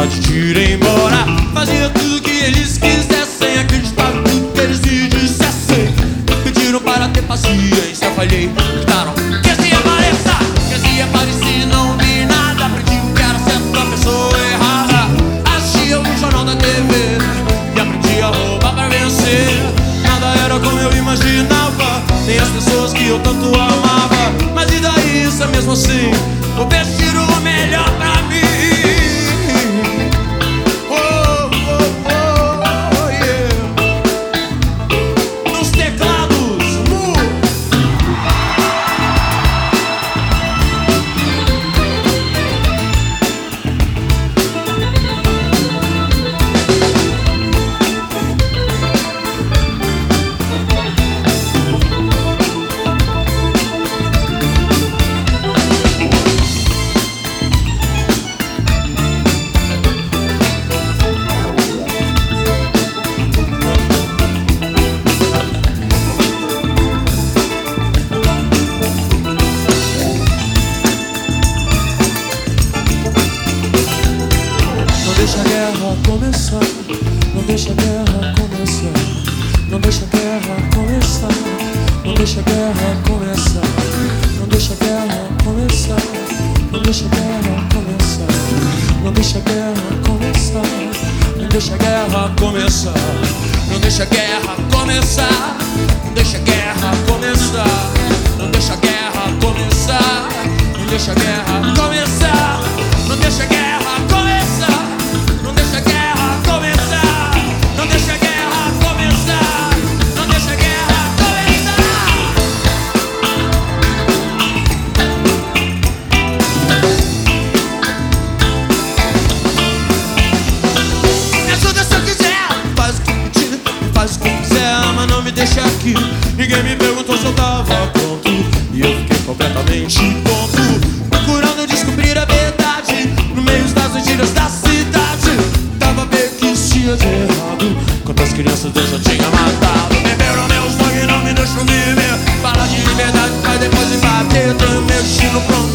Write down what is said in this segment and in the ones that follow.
vontade de ir embora. Fazia tudo que eles quisessem acreditar em tudo que eles me dissessem. Me pediram para ter paciência Eu falhei, gritaram Que assim apareça, que assim apareci Não vi nada, aprendi o que era certo é da pessoa errada. Achei o jornal da TV E aprendi a roubar pra vencer. Nada era como eu imaginava Nem as pessoas que eu tanto amava. Mas e daí, isso é mesmo assim? O beijo deixa a guerra começar. Não deixa a guerra começar. Não deixa a guerra começar. Não deixa a guerra começar. Não deixa a guerra começar. Não deixa a guerra começar. Não deixa a guerra começar. Não deixa a guerra começar. Não deixa a guerra começar. Não deixa a guerra começar. Não deixa a guerra começar. Não deixa a guerra começar. Aqui. Ninguém me perguntou se eu tava pronto. E eu fiquei completamente tonto. Procurando descobrir a verdade. No meio das mentiras da cidade. Tava bem que tinha de errado. Quantas crianças Deus já tinha matado. Beberam meu sangue, não me deixam viver. Fala de liberdade, vai depois me bater. Tenho meu destino pronto,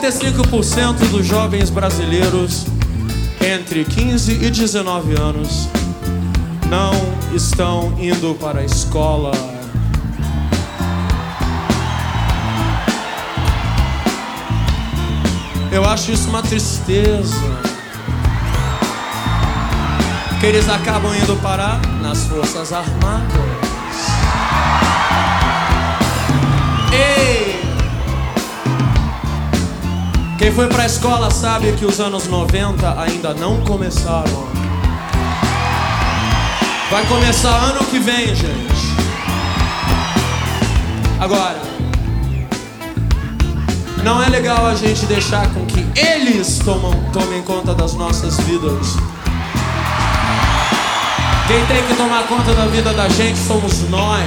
85% dos jovens brasileiros entre 15 e 19 anos não estão indo para a escola. Eu acho isso uma tristeza. Que eles acabam indo parar nas Forças Armadas. Quem foi pra escola sabe que os anos 90 ainda não começaram. Vai começar ano que vem, gente. Agora, não é legal a gente deixar com que eles tomam, tomem conta das nossas vidas. Quem tem que tomar conta da vida da gente somos nós.